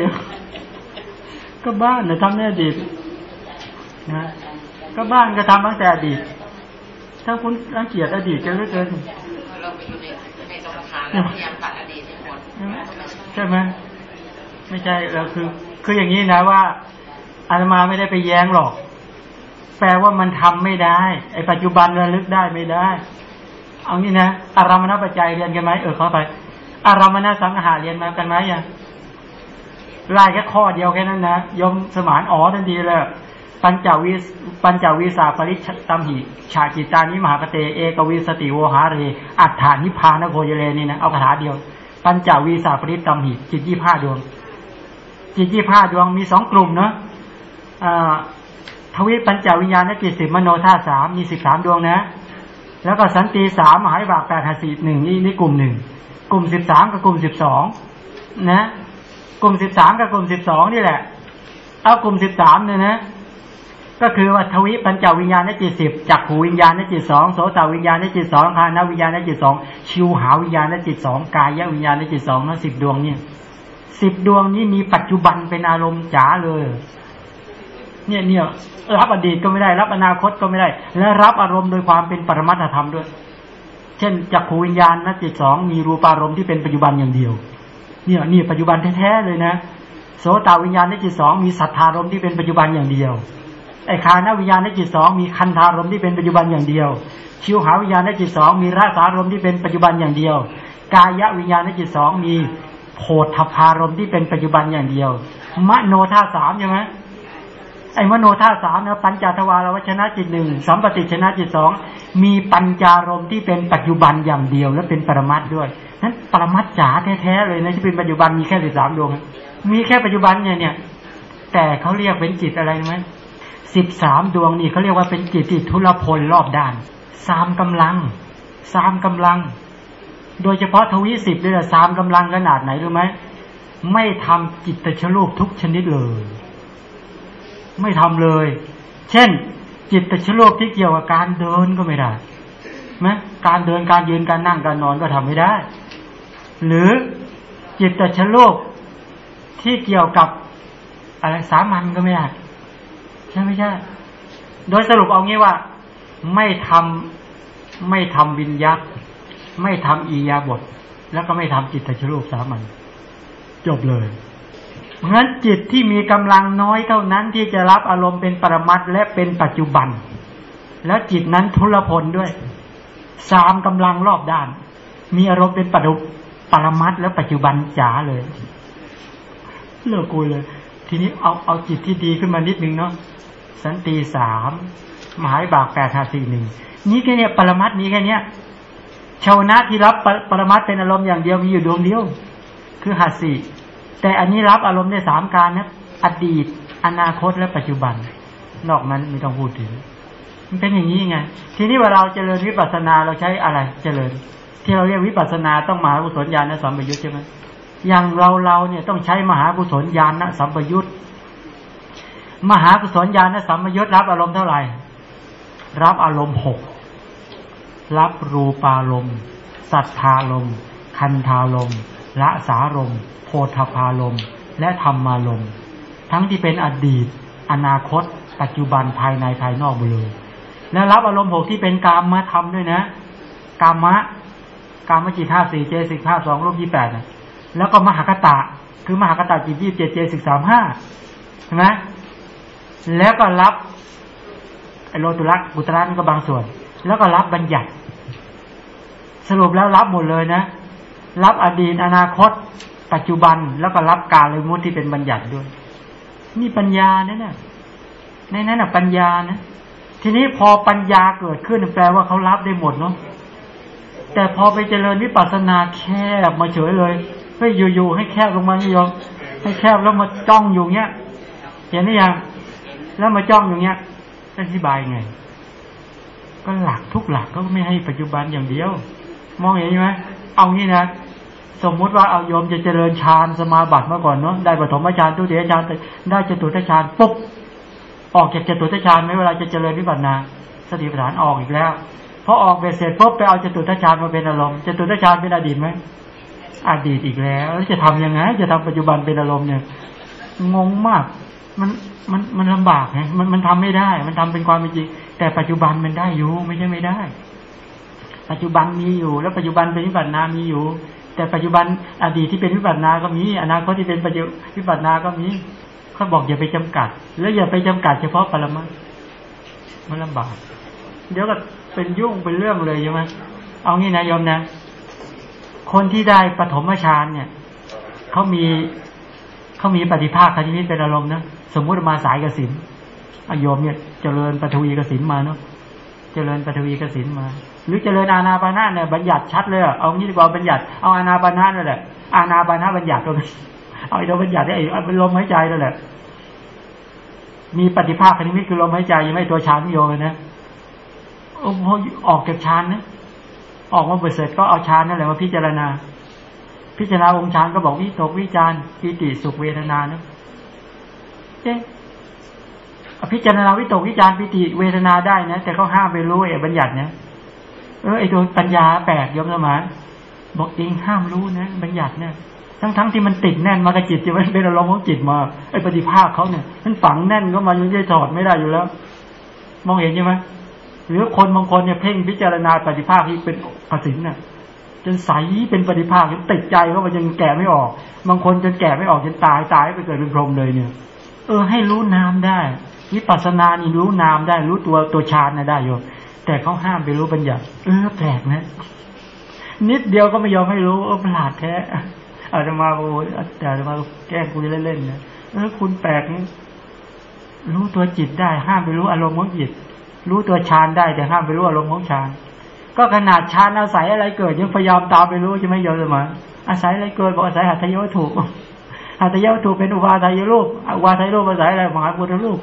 ก็บ้านเนี่ยทำในอดีต นะก็บ้านก็ทำตั้งแต่อดีต ถ้าคุณรังเกียจอดีตจะเลือกเกินเราไปอยู่ในในสมถะแล้วพยายามตัดอดีตให้หมดใช่ไหมไม่ใช่เราคือคืออย่างนี้นะว่าอาตมาไม่ได้ไปแย้งหรอก แปลว่ามันทำไม่ได้ ไอ้ปัจจุบันระลึกได้ไม่ได้ เอางี้นะอารามณปัจจัยเรียนกันไหมเออเข้าไป อารามณสังหาเรียนมากันไหมยังไล่แค่ข้อเดียวแค่นั้นนะยมสมานอ๋อทันทีเลย ปัญจวิปัญจวิสาปริชตัมหิชาจิตานิมหากเตเอกวิสติโวหาเรอัฏฐานิพานโคยเลนี่นะเอาคาถาเดียว ปัญจวิสาปริตัมหิจิตยี่ห้าดวง จิตยี่ห้าดวงมีสองกลุ่มเนาะทวิปัญจวิญญาณจิตสิบมโนธาสามมีสิบสามดวงนะ แล้วก็สันติสามมหาวิบากแปดหาสีหนึ่งนี่นี่กลุ่มหนึ่งกลุ่มสิบสามกับกลุ่มสิบสองนะ กลุ่มสิบสามกับกลุ่มสิบสองนี่แหละ เอากลุ่มสิบสามเนี่ยนะ ก็คือว่าทวิปัญจวิญญาณจิตสิบจักขูวิญญาณจิตสองโสตวิญญาณจิตสองคานวิญญาณจิตสองชิวหาวิญญาณจิตสองกายวิญญาณจิตสองนั่นสิบดวงเนี่ยสิบดวงนี้มีปัจจุบันเป็นอารมณ์จ๋าเลย เนี่ยเนี่ยรับอดีตก็ไม่ได้ รับอนาคตก็ไม่ได้ และรับอารมณ์โดยความเป็นปรมัตถธรรมด้วย เช่นจักขูวิญญาณนจิตสองมีรูปารมณ์ที่เป็นปัจจุบันอย่างเดียว เนี่ยนี่ปัจจุบันแท้ๆเลยนะโสตวิญญาณนจิตสองมีสัทธารมณ์ที่เป็นปัจจุบันอย่างเดียว ไอ้คานวิญญาณในจิตสองมีคันธารมที่เป็นปัจจุบันอย่างเดียว ชิวหาวิญญาณในจิตสองมีราสารมที่เป็นปัจจุบันอย่างเดียว กายวิญญาณในจิตสองมีโพธพารมที่เป็นปัจจุบันอย่างเดียว มโนธาสามใช่ไหมไอ้มโนธาสามนะปัญจทวารวชนะจิตหนึ่งสัมปติชนะจิตสองมีปัญจารมที่เป็นปัจจุบันอย่างเดียว และเป็นปรมัตด้วยนั้นปรมัตจ๋าแท้ๆเลยนะที่เป็นปัจจุบันมีแค่สิบสามดวงมีแค่ปัจจุบันเนี่ยเนี่ย แต่เขาเรียกเป็นจิตอะไรไหม สิบสามดวงนี่เขาเรียกว่าเป็นจิตที่ทุรพลรอบด้านสามกำลังสามกำลัง โดยเฉพาะทวีสิบเลยละสามกำลังขนาดไหนรู้ไหมไม่ทำจิตตชรูปทุกชนิดเลย ไม่ทำเลย เช่น จิตตชรูปที่เกี่ยวกับการเดินก็ไม่ได้ไหมการเดินการยืนการนั่งการนอนก็ทำไม่ได้ หรือจิตตชรูปที่เกี่ยวกับอะไรสามัญก็ไม่ได้ ใช่ไม่ใช่ โดยสรุปเอางี้ว่า ไม่ทำไม่ทำวิญญาตไม่ทำอียาบท แล้วก็ไม่ทำจิตตชรูปสามัญจบเลยเพราะนั้นจิตที่มีกำลังน้อยเท่านั้นที่จะรับอารมณ์เป็นปรมัตและเป็นปัจจุบัน แล้วจิตนั้นทุรพลด้วยสามกำลังรอบด้าน มีอารมณ์เป็นปัจจุปรมัตและปัจจุบันจ๋าเลยเลิกกูเลย ทีนี้เอาเอาจิตที่ดีขึ้นมานิดนึงเนาะ สันติสามมหายบากแปดหาสี่หนึ่งนี่แค่เนี้ยปรมัตถ์นี้แค่เนี้ยชาวนะที่รับปรปรมัตเป็นอารมณ์อย่างเดียวมีอยู่ดวงเดียว คือหัสสี่แต่อันนี้รับอารมณ์ในสามการนะอดีต อนาคตและปัจจุบัน นอกนั้นไม่ต้องพูดถึง มันเป็นอย่างนี้ไง ทีนี้ว่าเราเจริญวิปัสสนาเราใช้อะไรเจริญ ที่เราเรียกวิปัสสนาต้องมหากุศลญาณสัมปยุตใช่ไหมอย่างเราเราเนี่ยต้องใช้มหากุศลญาณสัมปยุต มหากุศลญาณสัมปยุตรับอารมณ์เท่าไหร่ รับอารมณ์หกรับรูปารมณ์สัทธารมณ์คันธารมณ์ละสารมณ์โพธพารมณ์และธรรมารมณ์ทั้งที่เป็นอดีต อนาคต ปัจจุบันภายในภายนอกหมดเลยและรับอารมณ์หกที่เป็นกามมาทำด้วยนะกามะกามจิตห้าสี่เจสิกห้าสองรูปยี่แปดแล้วก็มหากตะ คือมหากตะจิตยี่เจ็ดเจสิกสามห้าใช่ไหม แล้วก็รับโลตุลักกุตระนี่ก็บางส่วน แล้วก็รับบัญญัติ สรุปแล้วรับหมดเลยนะ รับอดีตอนาคต ปัจจุบันแล้วก็รับการเลยมุตที่เป็นบัญญัติด้วย นี่ปัญญานะเนี่ยในนั้นน่ะปัญญานะทีนี้พอปัญญาเกิดขึ้นแปลว่าเขารับได้หมดเนาะแต่พอไปเจริญวิปัสสนาแคบมาเฉยเลยเฮ้ยอยู่ๆให้แคบลงมานี่ยอมให้แคบแล้วมาจ้องอยู่เงี้ยเห็นหรือยัง แล้วมาจ้องอยู่เงี้ยอธิบายไง ก็หลักทุกหลักก็ไม่ให้ปัจจุบันอย่างเดียว มองเห็นไหมเอางี้นะสมมุติว่าเอาโยมจะเจริญฌานสมาบัติมาก่อนเนาะได้ปฐมฌานทุติยฌานได้จตุตฌานปุ๊บออกจากจตุตฌานไหมเวลาจะเจริญวิปัสสนาสติปัฏฐานออกอีกแล้วพอออกเบ็ดเสร็จปุ๊บไปเอาจตุตฌานมาเป็นอารมณ์จตุตฌานเป็นอดีตไหมอดีตอีกแล้วแล้วจะทำยังไง จะทำปัจจุบันเป็นอารมณ์เนี่ยงงมาก มันมันมันลำบากไงมันมันทำไม่ได้ มันทำเป็นความเป็นจริง แต่ปัจจุบันมันได้อยู่ ไม่ใช่ไม่ได้ ปัจจุบันมีอยู่ แล้วปัจจุบันเป็นวิปัสสนามีอยู่ แต่ปัจจุบันอดีตที่เป็นวิปัสสนาก็มี อนาคตที่เป็นปัจจุวิปัสสนาก็มีเขาบอกอย่าไปจำกัด แล้วอย่าไปจำกัดเฉพาะปรมัตมันลำบาก เดี๋ยวก็เป็นยุ่งเป็นเรื่องเลยใช่ไหมเอางี้นะโยมนะ คนที่ได้ปฐมฌานเนี่ยเขามี เขามีปฏิภาคคณิมิตเป็นอารมณ์นะสมมุติมาสายกสินอโยมเนี่ยเจริญปฐวีกสินมาเนาะเจริญปฐวีกสินมา หรือเจริญอานาปานะเนี่ยบัญญัติชัดเลยเอางี้ดีกว่าบัญญัติเอาอานาปานะนั่นแหละอานาปานะบัญญัติก็เอาไอ้ตัวบัญญัติไอ้เป็นลมหายใจนั่นแหละ มีปฏิภาคคณิมิตคือลมหายใจยังไม่ตัวฌานโยมนะโอ้พอออกจากฌานนะออกมาเสร็จก็เอาฌานนั่นแหละมาพิจารณา พิจารณาองค์ฌานก็บอกวิตกวิจารปิติสุขเวทนานะเอ๊ะพิจารณาวิตกวิจารปิติเวทนาได้นะแต่เขาห้ามไปรู้ไอ้บัญญัติเนี่ยเออไอ้ตัวปัญญาแปลกยมสมานบอกเองห้ามรู้นะบัญญัติเนี่ยทั้งทั้งที่มันติดแน่นมากระจิตจะไมันเป็นอารมณ์ของจิตมาไอ้ปฏิภาคเขาเนี่ยมันฝังแน่นก็มันยังจะถอดไม่ได้อยู่แล้ว มองเห็นใช่ไหมหรือคนบางคนเนี่ยเพ่งพิจารณาปฏิภาคที่เป็นภาษินเนี่ย จนใสเป็นปฏิภาคจนติดใจว่ามันยังแก่ไม่ออก บางคนจนแก่ไม่ออกจนตายตายไปเกิดเป็นพรหมเลยเนี่ย เออ ให้รู้นามได้วิปัสสนานี่รู้นามได้ รู้ตัวตัวฌานนะได้โยแต่เขาห้ามไปรู้บัญญัติเออแปลกนะ นิดเดียวก็ไม่ยอมให้รู้เออประหลาดแท้อาจจะมาโอ้แต่จจะมาแกล้งคุยเล่นๆนะเออคุณแปลกนี่รู้ตัวจิตได้ ห้ามไปรู้อารมณ์ของจิต รู้ตัวฌานได้แต่ห้ามไปรู้อารมณ์ของฌาน ก็ขนาดฌานอาศัยอะไรเกิด ยังพยายามตามไปรู้ใช่ไหมโยมสมาอาศัยอะไรเกิดบอกอาศัยหัตถโยถูกหัตถโยถูกเป็นอุบาทายรูปอุบาทายรูปอาศัยอะไรมหาพุทธรูป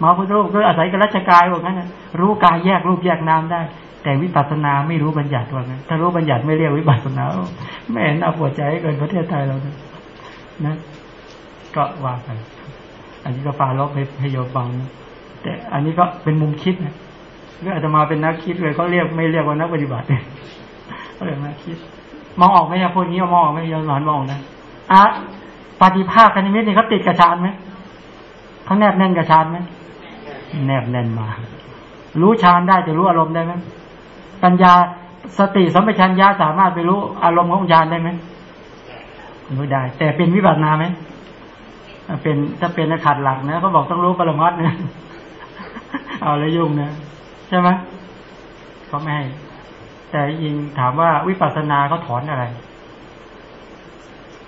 มหาพุทธรูปก็อาศัยกับรัชกายบอกงั้นรู้กายแยกรูปแยกนามได้ แต่วิปัสสนาไม่รู้บัญญัติว่างั้นถ้ารู้บัญญัติไม่เรียกวิปัสสนาไม่เห็นเอาปวดใจเกินประเทศไทยเรานะนะก็ว่าไปอันนี้ก็ฟาลบให้โยมฟังแต่อันนี้ก็เป็นมุมคิดนะ เรื่องอาตมาเป็นนักคิดเลยเขาเรียกไม่เรียกว่านักปฏิบัติเขาเรียกนักคิด มองออกไหมพวกนี้มองออกไหมโยมหนอนมองนะอะปฏิภาคคณิมิตนี่เขาติดกระชานไหมเขาแนบแน่นกระชานไหมแนบแน่นมา รู้ฌานได้จะรู้อารมณ์ได้ไหมปัญญาสติสัมปชัญญะสามารถไปรู้อารมณ์ของฌานได้ไหมรู้ได้ แต่เป็นวิปัสสนาไหมเป็นถ้าเป็นนักขัดหลักนะเขาบอกต้องรู้ปรมัตถ์นะเอาแล้วยุ่งนะ ใช่ไหมเขาไม่ให้ แต่ยิงถามว่าวิปัสสนาเขาถอนอะไร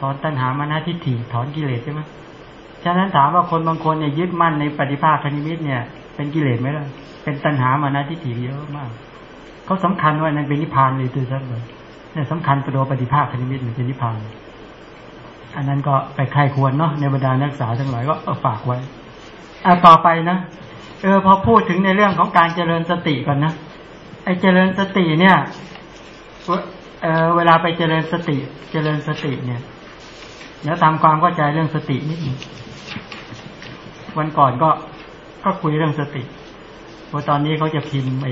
ถอนตัณหามานะทิฏฐิถอนกิเลสใช่ไหมฉะนั้นถามว่าคนบางคนเนี่ยยึดมั่นในปฏิภาคคณิมิตเนี่ย เป็นกิเลสไหมล่ะ เป็นตัณหามานะทิฏฐิเยอะมาก เขาสำคัญว่านั้นเป็นนิพพานเลยตัวนั้นเลยเนี่ยสำคัญประโดปฏิภาคคณิมิตเป็นนิพพานอันนั้นก็ไปใครควรเนาะในบรรดานักศึกษาทั้งหลายก็ฝากไว้อะต่อไปนะ เออพอพูดถึงในเรื่องของการเจริญสติก่อนนะไอเจริญสติเนี่ยเออเวลาไปเจริญสติเจริญสติเนี่ยเดี๋ยวตามความเข้าใจเรื่องสตินิดนึงวันก่อนก็ก็คุยเรื่องสติเพราะตอนนี้เขาจะพิมพ์ไอ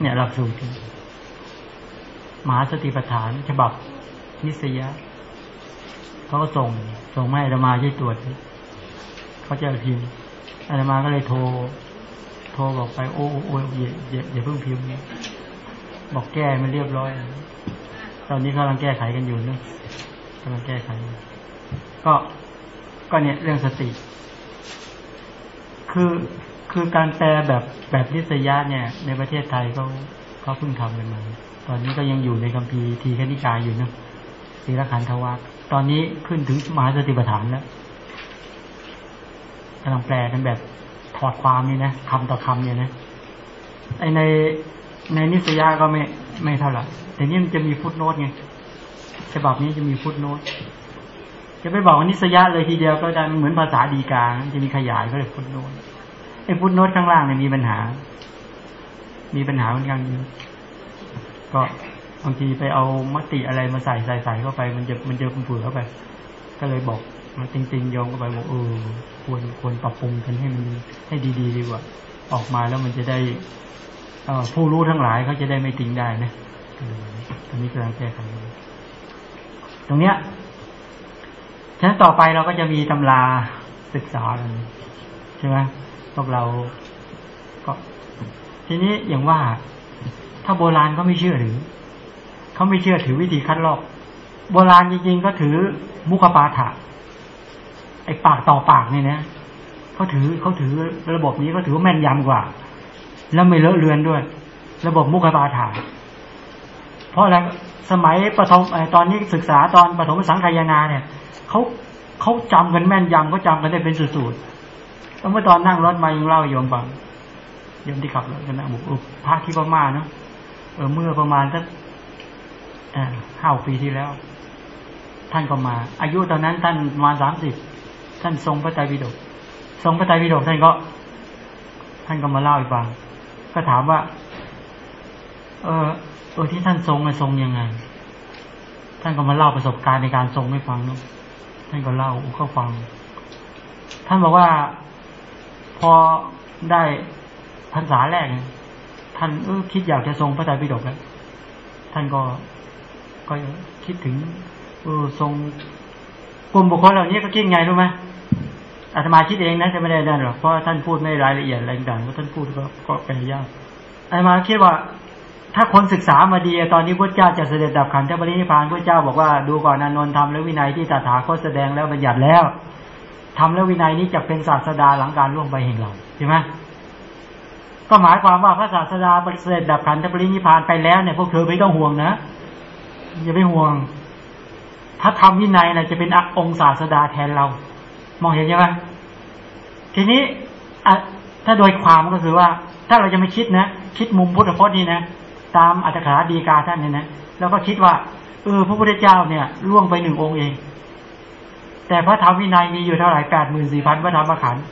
เนี่ยหลักสูตรมหาสติปัฏฐานฉบับนิสยาเขาก็ส่งส่งให้อาตมาช่วยตรวจเขาจะพิมพ์อาตมาก็เลยโทร บอกไปโอ้โอ้อย่าอย่าอย่าเพิ่งพิมพ์บอกแก้มันเรียบร้อย ตอนนี้กำลังแก้ไขกันอยู่นะกำลังแก้ไข ก็ก็เนี่ยเรื่องสติ คือคือการแปลแบบแบบนิสยาเนี่ย ในประเทศไทยเขาเขาเพิ่งทำกันมาตอนนี้ก็ยังอยู่ในคัมภีร์ทีคณิกายอยู่นะศีลขันธวัคตอนนี้ขึ้นถึงมหาสติปัฏฐานแล้วกำลังแปลกันแบบ ถอความนี่นะคำต่อคำเนี่ยนะไอในในนิสยาก็ไม่ไม่เท่าไหร่แต่นี่มันจะมีฟุตโนตไงฉบับนี้จะมีฟุตโนตจะไปบอกว่านิสยาเลยทีเดียวก็ได้เหมือนภาษาดีกาจะมีขยายก็เลยฟุตโนตไอฟุตโนตข้างล่างเนี่ยมีปัญหา มีปัญหาเหมือนกันก็บางทีไปเอามติอะไรมาใส่ใส่ใส่เข้าไป มันจะมันจะเผื่อเข้าไป ก็เลยบอก จริงๆโยงเข้าไปบอกเออควรควรปรับปรุงกันให้มันให้ดีๆดีกว่า ออกมาแล้วมันจะได้ผู้รู้ทั้งหลายเขาจะได้ไม่ติงได้นะตอนนี้กำลังแก้ไขตรงเนี้ยฉะนั้นต่อไปเราก็จะมีตำราศึกษากันใช่ไหมพวกเราก็ทีนี้อย่างว่า ถ้าโบราณเขาไม่เชื่อหรือเขาไม่เชื่อถือวิธีคัดลอก โบราณจริงๆก็ถือมุขปาฐะ อ้ปากต่อปากเนี่ยนะเขาถือเขาถือระบบนี้เขาถือแม่นยำกว่า แล้วไม่เลอะเลือนด้วย ระบบมุขปาฐะเพราะอะไรสมัยปฐมตอนนี้ศึกษาตอนปฐมสังขยานาเนี่ยเขาเขาจำกันแม่นยำเขาจำกันได้เป็นสูตรๆแล้วเมื่อตอนนั่งรถมายังเล่าโยมฟังโยมที่ขับรถกันนะบอกพระที่พม่าเนาะเออเมื่อประมาณสักห้าปีที่แล้ว ท่านก็มา อายุตอนนั้นท่านประมาณสามสิบ ท่านทรงพระไตรปิฎกทรงพระไตรปิฎกท่านก็ ท่านก็มาเล่าให้ฟัง ก็ถามว่า เออเออที่ท่านทรงอะทรงยังไง ท่านก็มาเล่าประสบการณ์ในการทรงให้ฟังเนาะท่านก็เล่าเขาฟัง ท่านบอกว่าพอได้พรรษาแรกท่านเออคิดอยากจะทรงพระไตรปิฎกแล้วท่านก็ก็คิดถึงเออทรงกลุ่มบุคคลเหล่านี้ก็คิดไงรู้ไหม อาตมาคิดเองนะจะไม่ได้ดันหรอกเพราะท่านพูดไม่รายละเอียดอะไรต่างๆเพราะท่านพูดก็ก็เป็นยากอาตมาคิดว่า ถ้าคนศึกษามาดีตอนนี้พระเจ้าจะเสด็จดับขันธปรินิพานพระเจ้าบอกว่าดูก่อนอนนท์ทำและวินัยที่ตถาคตแสดงแล้วบัญญัติแล้วทำและวินัยนี้จะเป็นศาสดาหลังการล่วงไปแห่งเราใช่ไหมก็หมายความว่าพระศาสดาเสด็จดับขันธปรินิพานไปแล้วเนี่ยพวกเธอไม่ต้องห่วงนะอย่าไปห่วงถ้าทำวินัยนะจะเป็นองค์ศาสดาแทนเรา มองเห็นใช่ไหมทีนี้อะถ้าโดยความก็คือว่า ถ้าเราจะไม่คิดนะ คิดมุมพุทธพจน์นี่นะ ตามอัตถกาดีกาท่านเนี่ยนะ แล้วก็คิดว่า เออพระพุทธเจ้าเนี่ยล่วงไปหนึ่งองค์เอง แต่พระธรรมวินัยมีอยู่เท่าไหร่แปดหมื่นสี่พันพระธรรมขันธ์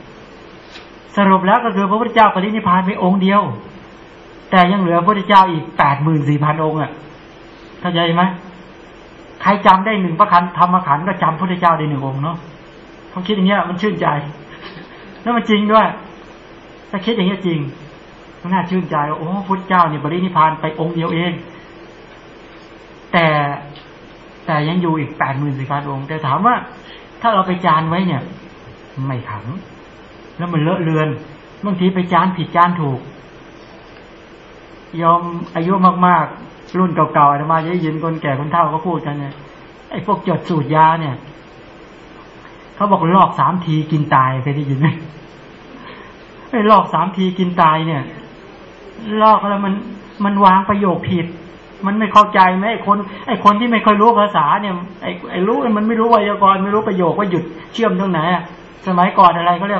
สรุปแล้วก็คือพระพุทธเจ้าปรินิพพานไปองค์เดียว แต่ยังเหลือพระพุทธเจ้าอีกแปดหมื่นสี่พันองค์อะเข้าใจไหมใครจำได้หนึ่งพระคันธรรมขันธ์ก็จำพระพุทธเจ้าได้หนึ่งองค์เนาะ เขาคิดอย่างเงี้ยมันชื่นใจ แล้วมันจริงด้วย ถ้าคิดอย่างเงี้ยจริง มันน่าชื่นใจว่าโอ้พุทธเจ้าเนี่ยบรินิพานไปองค์เดียวเอง แต่แต่ยังอยู่อีกแปดหมื่นสี่พันองค์แต่ถามว่า ถ้าเราไปจานไว้เนี่ย ไม่ขัง แล้วมันเลอะเลือนบางทีไปจานผิดจานถูก ยอมอายุมากๆ รุ่นเก่าๆอาตมาจะได้ยินคนแก่คนเฒ่าเขาพูดกันเนี่ยไอ้พวกจดสูตรยาเนี่ย เขาบอกลอกสามทีกินตายเคยได้ยินไหมไอ้ลอกสามทีกินตายเนี่ย ลอกแล้วมันมันวางประโยคผิด มันไม่เข้าใจไหมไอ้คน ไอ้คนที่ไม่ค่อยรู้ภาษาเนี่ยไอ้ไอ้รู้มันไม่รู้ไวยากรณ์ไม่รู้ประโยคว่าหยุดเชื่อมตรงไหนสมัยก่อนอะไรเขาเรียก